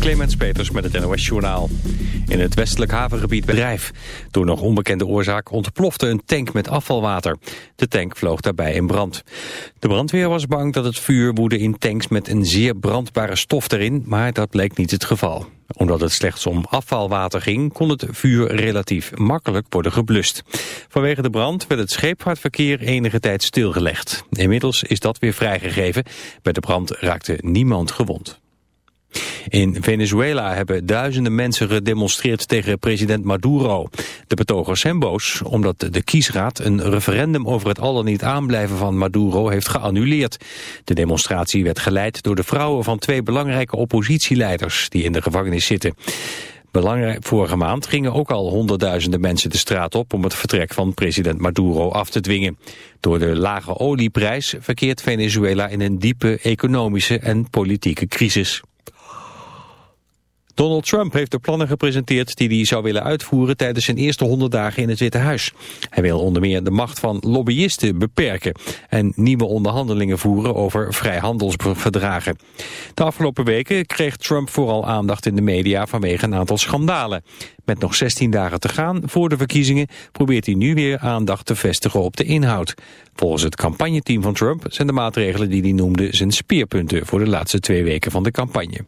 Clemens Peters met het NOS Journaal. In het westelijk havengebied bedrijf. Door nog onbekende oorzaak ontplofte een tank met afvalwater. De tank vloog daarbij in brand. De brandweer was bang dat het vuur woedde in tanks met een zeer brandbare stof erin, maar dat bleek niet het geval. Omdat het slechts om afvalwater ging, kon het vuur relatief makkelijk worden geblust. Vanwege de brand werd het scheepvaartverkeer enige tijd stilgelegd. Inmiddels is dat weer vrijgegeven. Bij de brand raakte niemand gewond. In Venezuela hebben duizenden mensen gedemonstreerd tegen president Maduro. De betogers zijn boos omdat de kiesraad een referendum over het al dan niet aanblijven van Maduro heeft geannuleerd. De demonstratie werd geleid door de vrouwen van twee belangrijke oppositieleiders die in de gevangenis zitten. Vorige maand gingen ook al honderdduizenden mensen de straat op om het vertrek van president Maduro af te dwingen. Door de lage olieprijs verkeert Venezuela in een diepe economische en politieke crisis. Donald Trump heeft de plannen gepresenteerd die hij zou willen uitvoeren tijdens zijn eerste 100 dagen in het Witte Huis. Hij wil onder meer de macht van lobbyisten beperken en nieuwe onderhandelingen voeren over vrijhandelsverdragen. De afgelopen weken kreeg Trump vooral aandacht in de media vanwege een aantal schandalen. Met nog 16 dagen te gaan voor de verkiezingen probeert hij nu weer aandacht te vestigen op de inhoud. Volgens het campagneteam van Trump zijn de maatregelen die hij noemde zijn speerpunten voor de laatste twee weken van de campagne.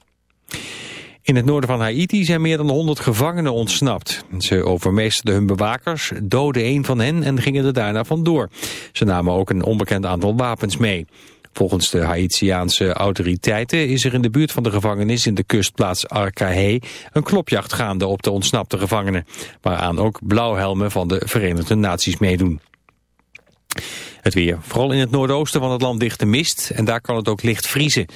In het noorden van Haiti zijn meer dan 100 gevangenen ontsnapt. Ze overmeesterden hun bewakers, doden een van hen en gingen er daarna vandoor. Ze namen ook een onbekend aantal wapens mee. Volgens de Haitiaanse autoriteiten is er in de buurt van de gevangenis in de kustplaats Arcahe een klopjacht gaande op de ontsnapte gevangenen, waaraan ook blauwhelmen van de Verenigde Naties meedoen. Het weer. Vooral in het noordoosten van het land dichte mist en daar kan het ook licht vriezen.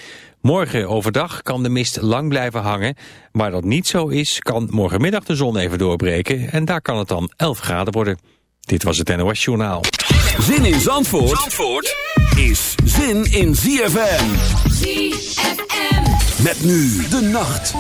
Morgen overdag kan de mist lang blijven hangen. Waar dat niet zo is, kan morgenmiddag de zon even doorbreken. En daar kan het dan 11 graden worden. Dit was het NOS Journaal. Zin in Zandvoort, Zandvoort is zin in ZFM. ZFM. Met nu de nacht.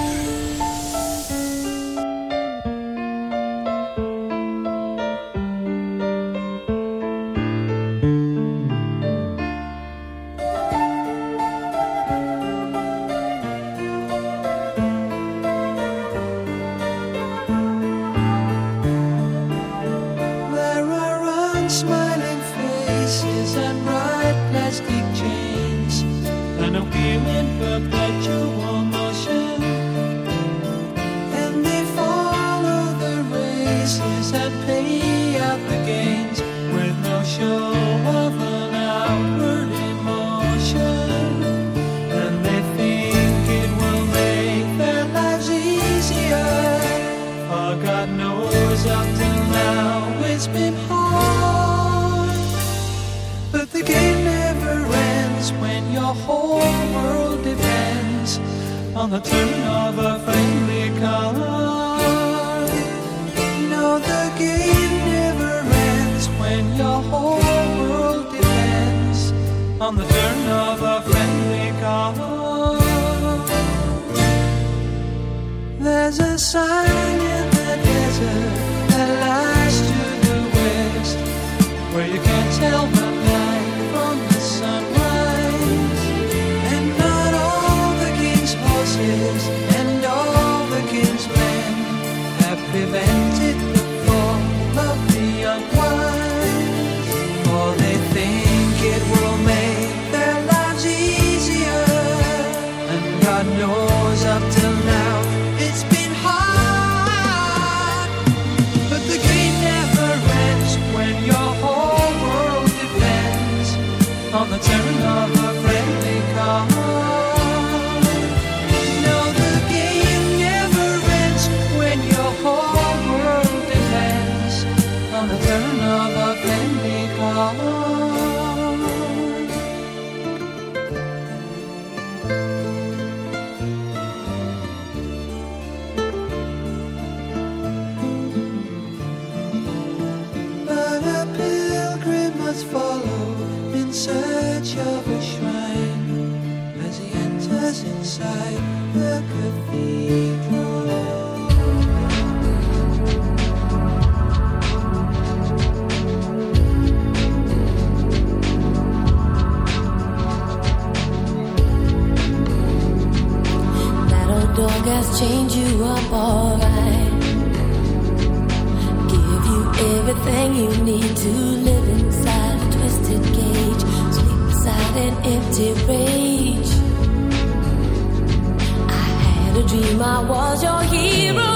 to live inside a twisted cage, sleep an empty rage. I had a dream I was your hero.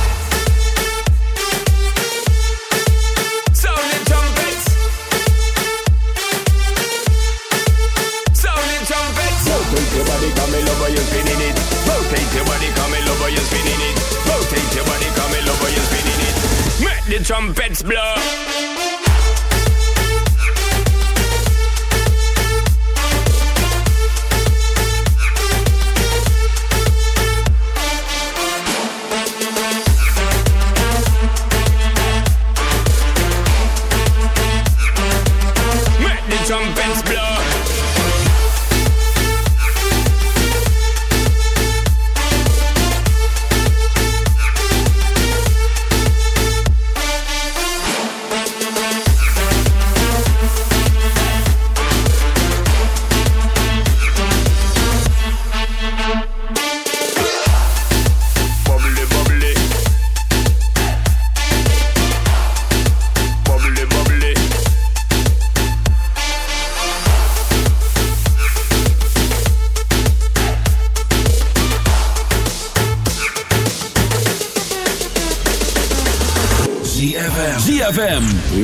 Trumpets blow.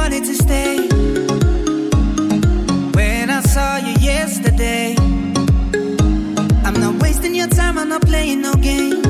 wanted to stay. When I saw you yesterday, I'm not wasting your time, I'm not playing no games.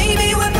Maybe we're